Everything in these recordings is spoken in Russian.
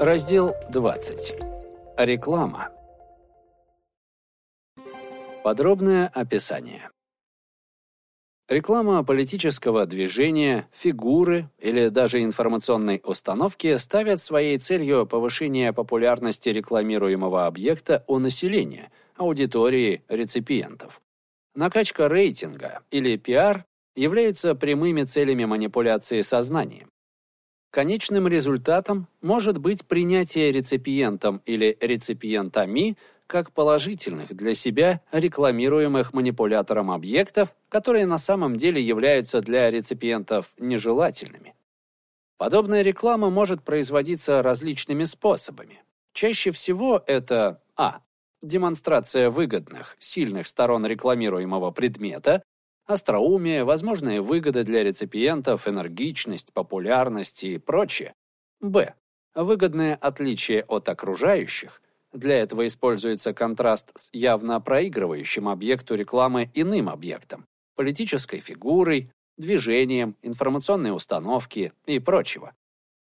Раздел 20. Реклама. Подробное описание. Реклама политического движения, фигуры или даже информационной установки ставят своей целью повышение популярности рекламируемого объекта у населения, аудитории, реципиентов. Накачка рейтинга или пиар являются прямыми целями манипуляции сознанием. Конечным результатом может быть принятие реципиентом или реципиентами как положительных для себя рекламируемых манипулятором объектов, которые на самом деле являются для реципиентов нежелательными. Подобная реклама может производиться различными способами. Чаще всего это а. демонстрация выгодных, сильных сторон рекламируемого предмета, остроумие, возможные выгоды для реципиентов, энергичность, популярность и прочее. Б. Выгодное отличие от окружающих. Для этого используется контраст с явно проигрывающим объекту рекламы иным объектом, политической фигурой, движением, информационной установки и прочего.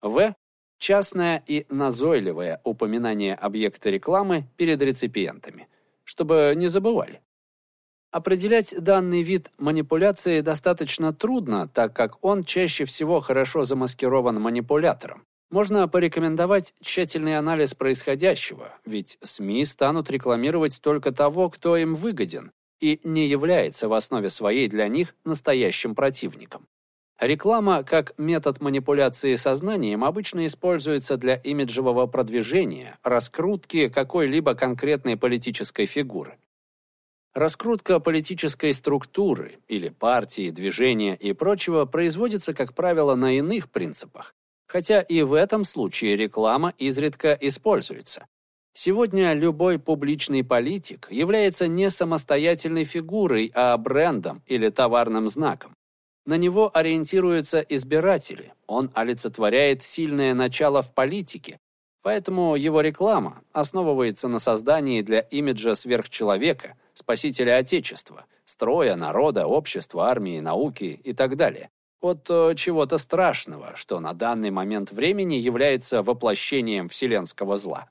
В. Частное и назойливое упоминание объекта рекламы перед реципиентами, чтобы не забывали. Определять данный вид манипуляции достаточно трудно, так как он чаще всего хорошо замаскирован манипулятором. Можно порекомендовать тщательный анализ происходящего, ведь СМИ станут рекламировать только того, кто им выгоден, и не является в основе своей для них настоящим противником. Реклама как метод манипуляции сознанием обычно используется для имиджевого продвижения, раскрутки какой-либо конкретной политической фигуры. Раскрутка политической структуры или партии, движения и прочего производится, как правило, на иных принципах, хотя и в этом случае реклама изредка используется. Сегодня любой публичный политик является не самостоятельной фигурой, а брендом или товарным знаком. На него ориентируются избиратели, он олицетворяет сильное начало в политике, поэтому его реклама основывается на создании для имиджа сверхчеловека, спасителя Отечества, строя, народа, общества, армии, науки и так далее. От э, чего-то страшного, что на данный момент времени является воплощением вселенского зла.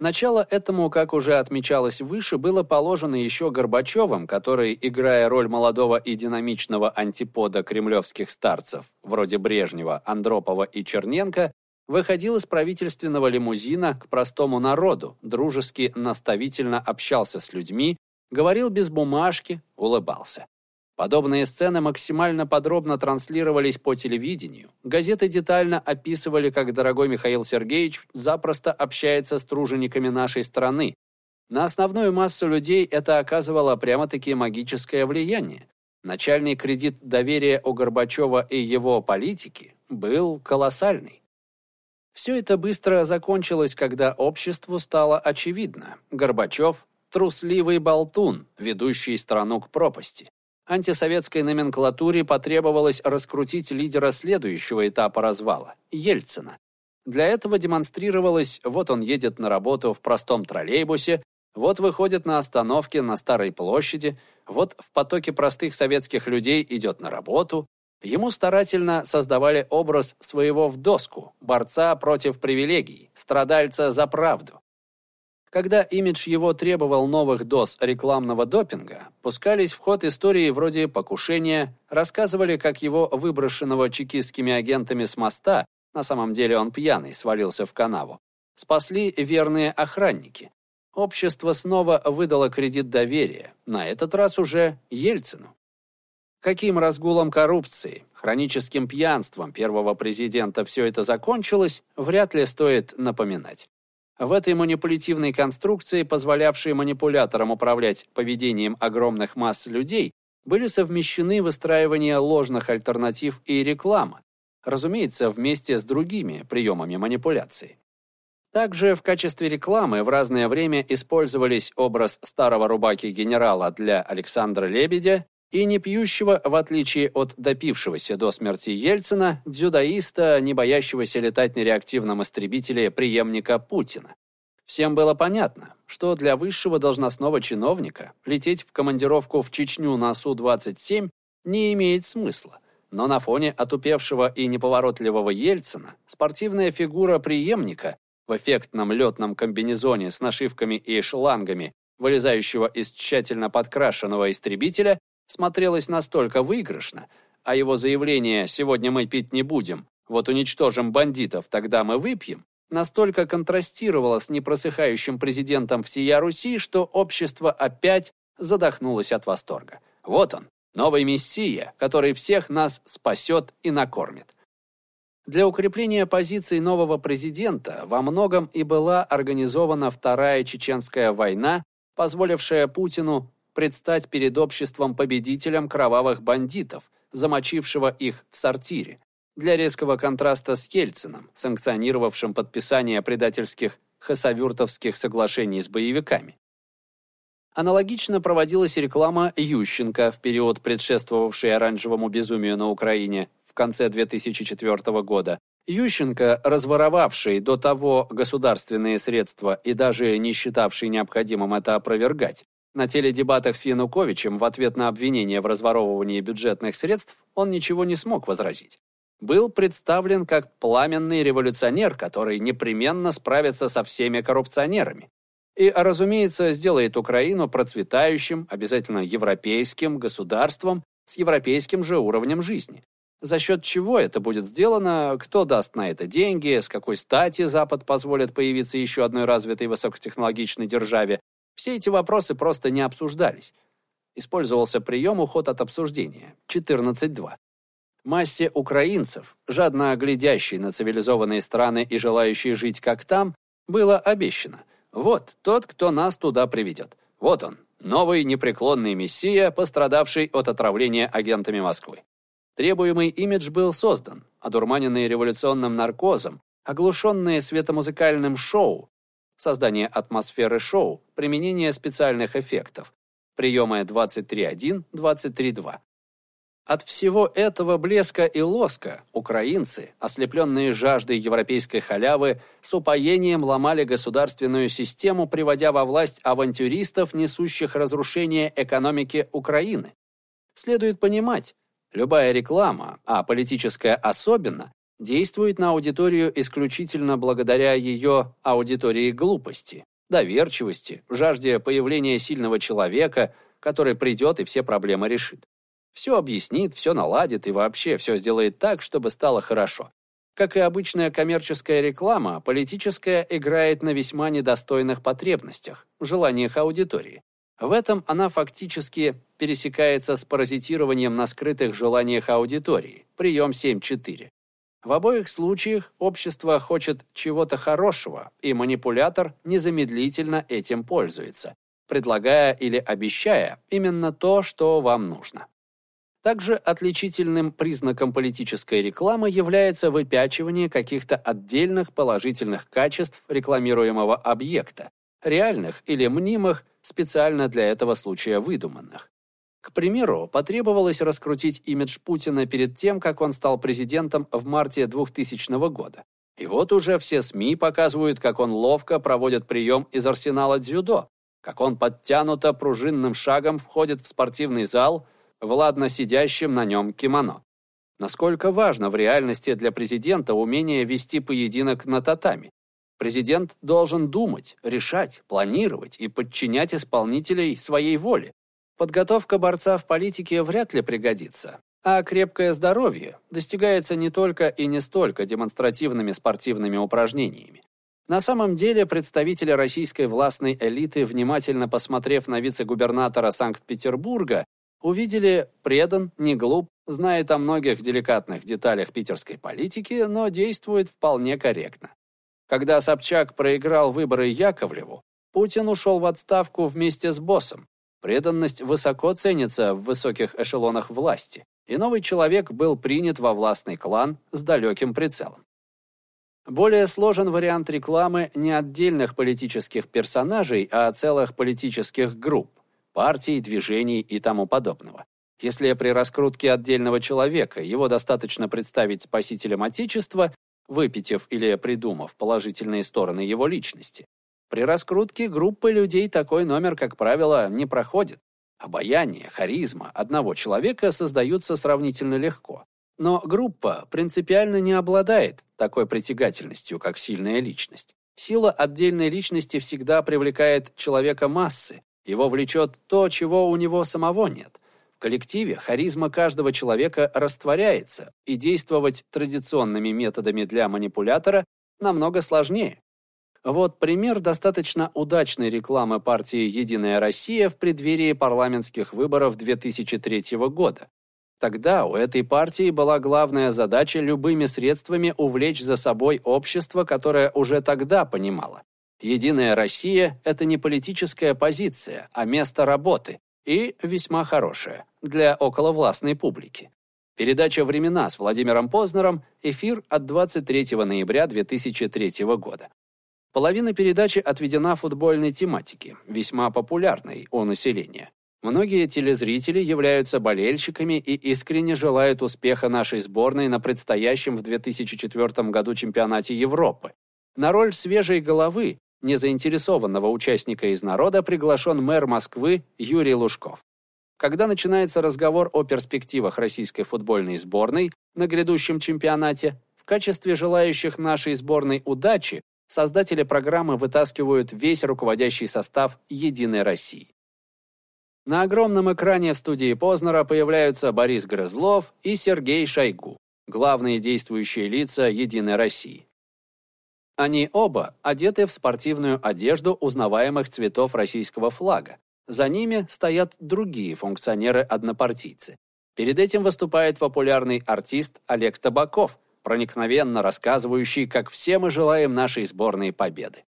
Начало этому, как уже отмечалось выше, было положено еще Горбачевым, который, играя роль молодого и динамичного антипода кремлевских старцев, вроде Брежнева, Андропова и Черненко, выходил из правительственного лимузина к простому народу, дружески наставительно общался с людьми, говорил без бумажки, улыбался. Подобные сцены максимально подробно транслировались по телевидению. Газеты детально описывали, как дорогой Михаил Сергеевич запросто общается с тружениками нашей страны. На основную массу людей это оказывало прямо-таки магическое влияние. Начальный кредит доверия у Горбачева и его политики был колоссальный. Все это быстро закончилось, когда обществу стало очевидно. Горбачев трусливый болтун, ведущий страну к пропасти. Антисоветской номенклатуре потребовалось раскрутить лидера следующего этапа развала – Ельцина. Для этого демонстрировалось, вот он едет на работу в простом троллейбусе, вот выходит на остановке на Старой площади, вот в потоке простых советских людей идет на работу. Ему старательно создавали образ своего в доску, борца против привилегий, страдальца за правду. Когда имидж его требовал новых доз рекламного допинга, пускались в ход истории вроде покушения, рассказывали, как его выброшенного чекистскими агентами с моста, на самом деле он пьяный, свалился в канаву, спасли верные охранники. Общество снова выдало кредит доверия, на этот раз уже Ельцину. Каким разгулом коррупции, хроническим пьянством первого президента все это закончилось, вряд ли стоит напоминать. В этой манипулятивной конструкции, позволявшей манипуляторам управлять поведением огромных масс людей, были совмещены выстраивание ложных альтернатив и реклама, разумеется, вместе с другими приемами манипуляции. Также в качестве рекламы в разное время использовались образ старого рубаки-генерала для Александра Лебедя и не пьющего, в отличие от допившегося до смерти Ельцина, дзюдоиста, не боящегося летать на реактивном истребителе преемника Путина. Всем было понятно, что для высшего должностного чиновника лететь в командировку в Чечню на Су-27 не имеет смысла. Но на фоне отупевшего и неповоротливого Ельцина спортивная фигура преемника в эффектном летном комбинезоне с нашивками и шлангами, вылезающего из тщательно подкрашенного истребителя, смотрелась настолько выигрышно, а его заявление «сегодня мы пить не будем», «вот уничтожим бандитов, тогда мы выпьем», настолько контрастировало с непросыхающим президентом всея Руси, что общество опять задохнулось от восторга. Вот он, новый мессия, который всех нас спасет и накормит. Для укрепления позиций нового президента во многом и была организована Вторая Чеченская война, позволившая Путину предстать перед обществом победителем кровавых бандитов, замочившего их в сортире, для резкого контраста с Ельцином, санкционировавшим подписание предательских хасавюртовских соглашений с боевиками. Аналогично проводилась реклама Ющенко в период, предшествовавший оранжевому безумию на Украине в конце 2004 года. Ющенко, разворовавший до того государственные средства и даже не считавший необходимым это опровергать, на теледебатах с Януковичем в ответ на обвинение в разворовывании бюджетных средств он ничего не смог возразить. Был представлен как пламенный революционер, который непременно справится со всеми коррупционерами. И, разумеется, сделает Украину процветающим, обязательно европейским государством с европейским же уровнем жизни. За счет чего это будет сделано, кто даст на это деньги, с какой стати Запад позволит появиться еще одной развитой высокотехнологичной державе, все эти вопросы просто не обсуждались. Использовался прием уход от обсуждения 14.2. Массе украинцев, жадно глядящей на цивилизованные страны и желающей жить как там, было обещано. Вот тот, кто нас туда приведет. Вот он, новый непреклонный мессия, пострадавший от отравления агентами Москвы. Требуемый имидж был создан, одурманенные революционным наркозом, оглушенные светомузыкальным шоу, создание атмосферы шоу, применение специальных эффектов, приемы 23.1, 23.2. От всего этого блеска и лоска украинцы, ослепленные жаждой европейской халявы, с упоением ломали государственную систему, приводя во власть авантюристов, несущих разрушение экономики Украины. Следует понимать, любая реклама, а политическая особенно, действует на аудиторию исключительно благодаря ее аудитории глупости, доверчивости, жажде появления сильного человека, который придет и все проблемы решит. Все объяснит, все наладит и вообще все сделает так, чтобы стало хорошо. Как и обычная коммерческая реклама, политическая играет на весьма недостойных потребностях, желаниях аудитории. В этом она фактически пересекается с паразитированием на скрытых желаниях аудитории, прием 7.4. В обоих случаях общество хочет чего-то хорошего, и манипулятор незамедлительно этим пользуется, предлагая или обещая именно то, что вам нужно. Также отличительным признаком политической рекламы является выпячивание каких-то отдельных положительных качеств рекламируемого объекта, реальных или мнимых, специально для этого случая выдуманных. К примеру, потребовалось раскрутить имидж Путина перед тем, как он стал президентом в марте 2000 года. И вот уже все СМИ показывают, как он ловко проводит прием из арсенала дзюдо, как он подтянуто пружинным шагом входит в спортивный зал, владно сидящим на нем кимоно. Насколько важно в реальности для президента умение вести поединок на татами. Президент должен думать, решать, планировать и подчинять исполнителей своей воле, Подготовка борца в политике вряд ли пригодится, а крепкое здоровье достигается не только и не столько демонстративными спортивными упражнениями. На самом деле представители российской властной элиты, внимательно посмотрев на вице-губернатора Санкт-Петербурга, увидели предан, не глуп, знает о многих деликатных деталях питерской политики, но действует вполне корректно. Когда Собчак проиграл выборы Яковлеву, Путин ушел в отставку вместе с боссом, Преданность высоко ценится в высоких эшелонах власти, и новый человек был принят во властный клан с далеким прицелом. Более сложен вариант рекламы не отдельных политических персонажей, а целых политических групп, партий, движений и тому подобного. Если при раскрутке отдельного человека его достаточно представить спасителем Отечества, выпитив или придумав положительные стороны его личности, при раскрутке группы людей такой номер, как правило, не проходит. Обаяние, харизма одного человека создаются сравнительно легко. Но группа принципиально не обладает такой притягательностью, как сильная личность. Сила отдельной личности всегда привлекает человека массы, его влечет то, чего у него самого нет. В коллективе харизма каждого человека растворяется, и действовать традиционными методами для манипулятора намного сложнее. Вот пример достаточно удачной рекламы партии «Единая Россия» в преддверии парламентских выборов 2003 года. Тогда у этой партии была главная задача любыми средствами увлечь за собой общество, которое уже тогда понимало. Единая Россия – это не политическая позиция, а место работы, и весьма хорошее для околовластной публики. Передача «Времена» с Владимиром Познером, эфир от 23 ноября 2003 года. Половина передачи отведена футбольной тематике, весьма популярной у населения. Многие телезрители являются болельщиками и искренне желают успеха нашей сборной на предстоящем в 2004 году чемпионате Европы. На роль свежей головы, незаинтересованного участника из народа, приглашен мэр Москвы Юрий Лужков. Когда начинается разговор о перспективах российской футбольной сборной на грядущем чемпионате, в качестве желающих нашей сборной удачи создатели программы вытаскивают весь руководящий состав «Единой России». На огромном экране в студии Познера появляются Борис Грызлов и Сергей Шойгу, главные действующие лица «Единой России». Они оба одеты в спортивную одежду узнаваемых цветов российского флага. За ними стоят другие функционеры-однопартийцы. Перед этим выступает популярный артист Олег Табаков, проникновенно рассказывающий, как все мы желаем нашей сборной победы.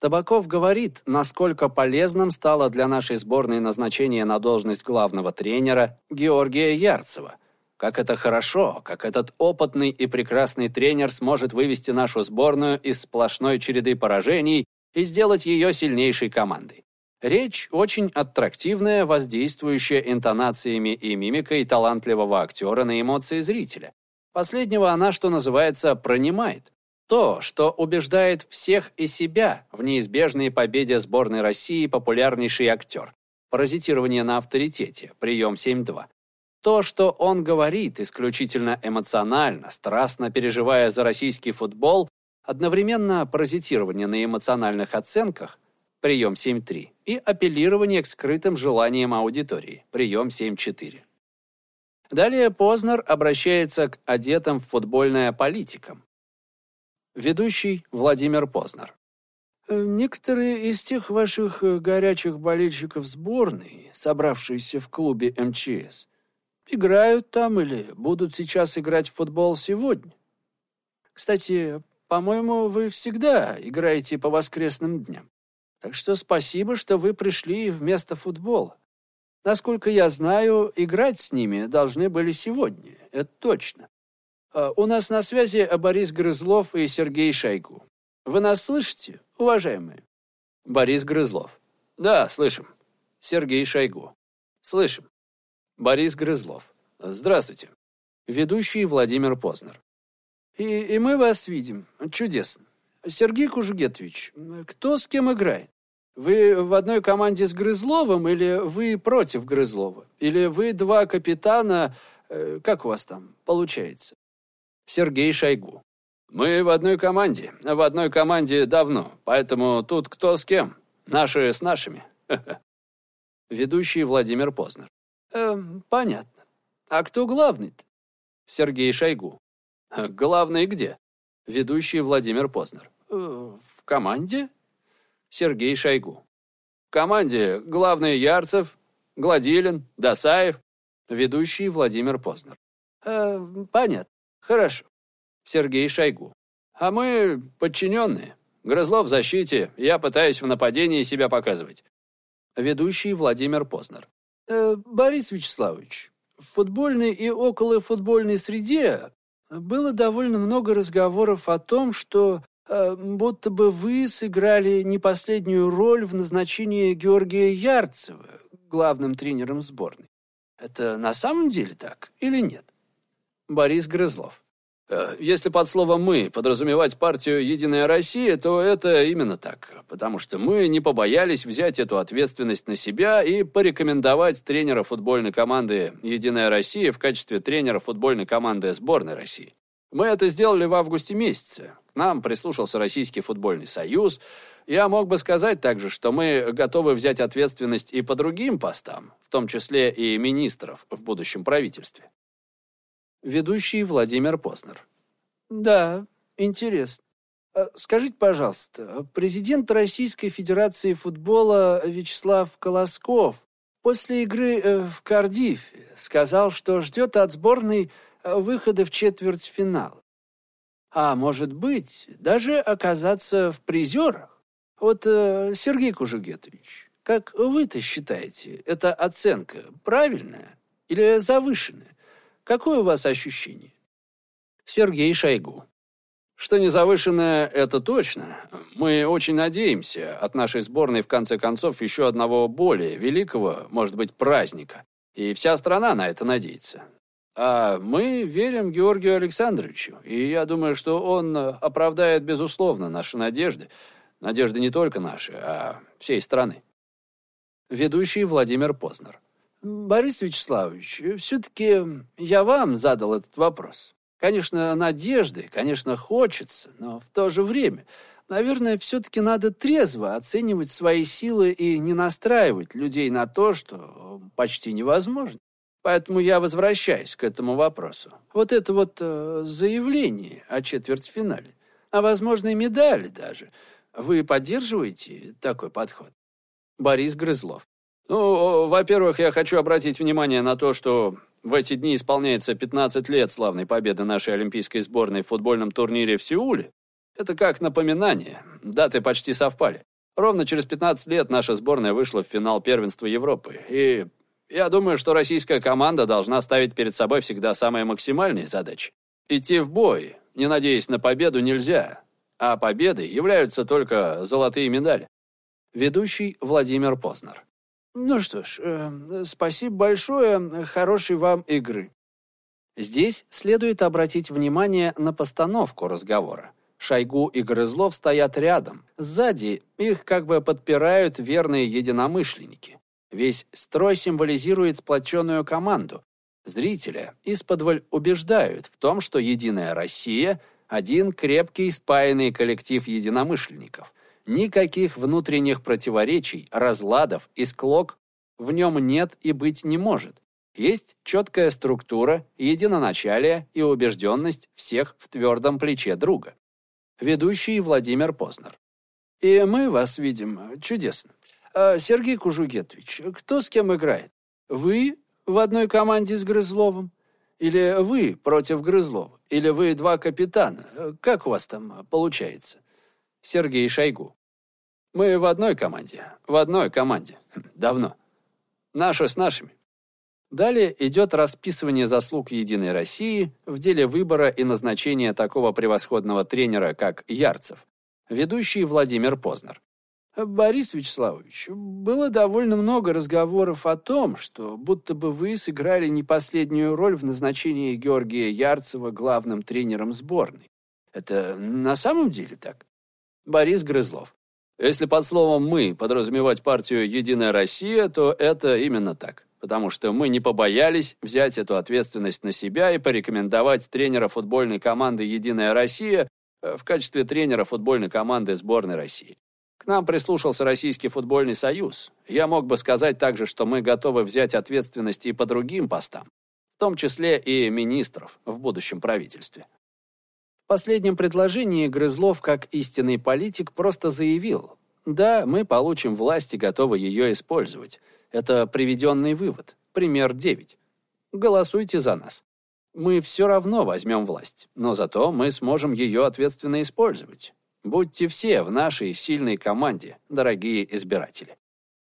Табаков говорит, насколько полезным стало для нашей сборной назначение на должность главного тренера Георгия Ярцева. Как это хорошо, как этот опытный и прекрасный тренер сможет вывести нашу сборную из сплошной череды поражений и сделать ее сильнейшей командой. Речь очень аттрактивная, воздействующая интонациями и мимикой талантливого актера на эмоции зрителя. Последнего она, что называется, пронимает. То, что убеждает всех и себя в неизбежной победе сборной России популярнейший актер. Паразитирование на авторитете, прием 7.2. То, что он говорит исключительно эмоционально, страстно переживая за российский футбол, одновременно паразитирование на эмоциональных оценках, прием 7.3, и апеллирование к скрытым желаниям аудитории, прием 7.4. Далее Познер обращается к одетым в футбольное политикам, Ведущий Владимир Познер. Э, некоторые из тех ваших э, горячих болельщиков сборной, собравшиеся в клубе МЧС, играют там или будут сейчас играть в футбол сегодня. Кстати, по-моему, вы всегда играете по воскресным дням. Так что спасибо, что вы пришли вместо футбола. Насколько я знаю, играть с ними должны были сегодня, это точно. А, у нас на связи Борис Грызлов и Сергей Шойгу. Вы нас слышите, уважаемые? Борис Грызлов. Да, слышим. Сергей Шойгу. Слышим. Борис Грызлов. Здравствуйте. Ведущий Владимир Познер. И, и мы вас видим. Чудесно. Сергей Кужугетович, кто с кем играет? Вы в одной команде с Грызловым или вы против Грызлова? Или вы два капитана, э, как у вас там получается? Сергей Шойгу. Мы в одной команде, в одной команде давно, поэтому тут кто с кем, наши с нашими. Ведущий Владимир Познер. Эм, понятно. А кто главный-то? Сергей Шойгу. Главный где? Ведущий Владимир Познер. Э, в команде? Сергей Шойгу. В команде главный Ярцев, Гладилин, Досаев. Ведущий Владимир Познер. Э, понятно. Хорошо. Сергей Шойгу. А мы подчиненные. Грызлов в защите, я пытаюсь в нападении себя показывать. Ведущий Владимир Познер. Э, Борис Вячеславович, в футбольной и околофутбольной среде было довольно много разговоров о том, что будто бы вы сыграли не последнюю роль в назначении Георгия Ярцева главным тренером сборной. Это на самом деле так или нет? Борис Грызлов. Э, если под словом «мы» подразумевать партию «Единая Россия», то это именно так, потому что мы не побоялись взять эту ответственность на себя и порекомендовать тренера футбольной команды «Единая Россия» в качестве тренера футбольной команды сборной России. Мы это сделали в августе месяце. Нам прислушался Российский футбольный союз. Я мог бы сказать также, что мы готовы взять ответственность и по другим постам, в том числе и министров в будущем правительстве. Ведущий Владимир Познер. Да, интересно. А скажите, пожалуйста, президент Российской Федерации футбола Вячеслав Колосков после игры э, в Кардифе сказал, что ждет от сборной выхода в четвертьфинал. А может быть, даже оказаться в призерах. Вот, э, Сергей Кужугетович, как вы-то считаете, эта оценка правильная или завышенная? Какое у вас ощущение? Сергей Шойгу. Что незавышенное, это точно. Мы очень надеемся от нашей сборной, в конце концов, еще одного более великого, может быть, праздника. И вся страна на это надеется. А мы верим Георгию Александровичу, и я думаю, что он оправдает, безусловно, наши надежды. Надежды не только наши, а всей страны. Ведущий Владимир Познер. Борис Вячеславович, все-таки я вам задал этот вопрос. Конечно, надежды, конечно, хочется, но в то же время, наверное, все-таки надо трезво оценивать свои силы и не настраивать людей на то, что почти невозможно. Поэтому я возвращаюсь к этому вопросу. Вот это вот э, заявление о четвертьфинале, о возможной медали даже. Вы поддерживаете такой подход? Борис Грызлов. Ну, во-первых, я хочу обратить внимание на то, что в эти дни исполняется 15 лет славной победы нашей олимпийской сборной в футбольном турнире в Сеуле. Это как напоминание. Даты почти совпали. Ровно через 15 лет наша сборная вышла в финал первенства Европы. И я думаю, что российская команда должна ставить перед собой всегда самые максимальные задачи. Идти в бой, не надеясь на победу, нельзя. А победой являются только золотые медали. Ведущий Владимир Познер. Ну что ж, э, спасибо большое, хорошей вам игры. Здесь следует обратить внимание на постановку разговора. Шойгу и Грызлов стоят рядом. Сзади их как бы подпирают верные единомышленники. Весь строй символизирует сплоченную команду. Зрителя исподволь убеждают в том, что «Единая Россия» — один крепкий спаянный коллектив единомышленников — Никаких внутренних противоречий, разладов и склок в нем нет и быть не может. Есть четкая структура, единоначалие и убежденность всех в твердом плече друга. Ведущий Владимир Познер. И мы вас видим чудесно. А, Сергей Кужугетович, кто с кем играет? Вы в одной команде с Грызловым? Или вы против Грызлова? Или вы два капитана? Как у вас там получается? Сергей Шойгу. Мы в одной команде. В одной команде. Давно. Наши с нашими. Далее идет расписывание заслуг Единой России в деле выбора и назначения такого превосходного тренера, как Ярцев. Ведущий Владимир Познер. Борис Вячеславович, было довольно много разговоров о том, что будто бы вы сыграли не последнюю роль в назначении Георгия Ярцева главным тренером сборной. Это на самом деле так? Борис Грызлов. Если под словом «мы» подразумевать партию «Единая Россия», то это именно так. Потому что мы не побоялись взять эту ответственность на себя и порекомендовать тренера футбольной команды «Единая Россия» в качестве тренера футбольной команды сборной России. К нам прислушался Российский футбольный союз. Я мог бы сказать также, что мы готовы взять ответственность и по другим постам, в том числе и министров в будущем правительстве. В последнем предложении Грызлов, как истинный политик, просто заявил, «Да, мы получим власть и готовы ее использовать. Это приведенный вывод. Пример 9. Голосуйте за нас. Мы все равно возьмем власть, но зато мы сможем ее ответственно использовать. Будьте все в нашей сильной команде, дорогие избиратели».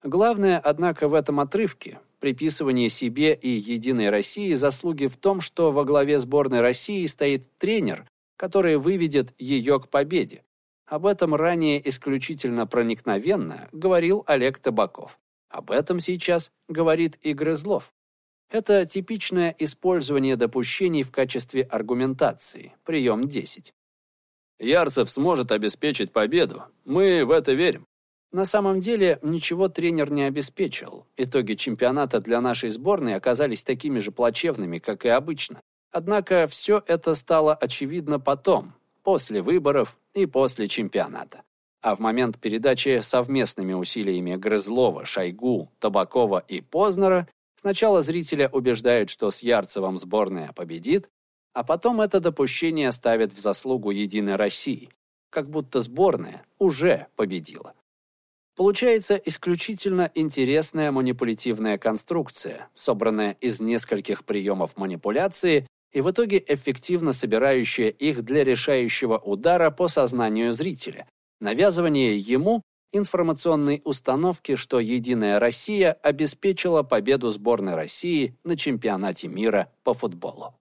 Главное, однако, в этом отрывке приписывание себе и «Единой России» заслуги в том, что во главе сборной России стоит тренер, который выведет ее к победе. Об этом ранее исключительно проникновенно говорил Олег Табаков. Об этом сейчас говорит и Грызлов. Это типичное использование допущений в качестве аргументации. Прием 10. Ярцев сможет обеспечить победу. Мы в это верим. На самом деле, ничего тренер не обеспечил. Итоги чемпионата для нашей сборной оказались такими же плачевными, как и обычно. Однако все это стало очевидно потом, после выборов и после чемпионата. А в момент передачи совместными усилиями Грызлова, Шойгу, Табакова и Познера сначала зрителя убеждают, что с Ярцевым сборная победит, а потом это допущение ставят в заслугу Единой России, как будто сборная уже победила. Получается исключительно интересная манипулятивная конструкция, собранная из нескольких приемов манипуляции и в итоге эффективно собирающая их для решающего удара по сознанию зрителя, навязывание ему информационной установки, что «Единая Россия» обеспечила победу сборной России на чемпионате мира по футболу.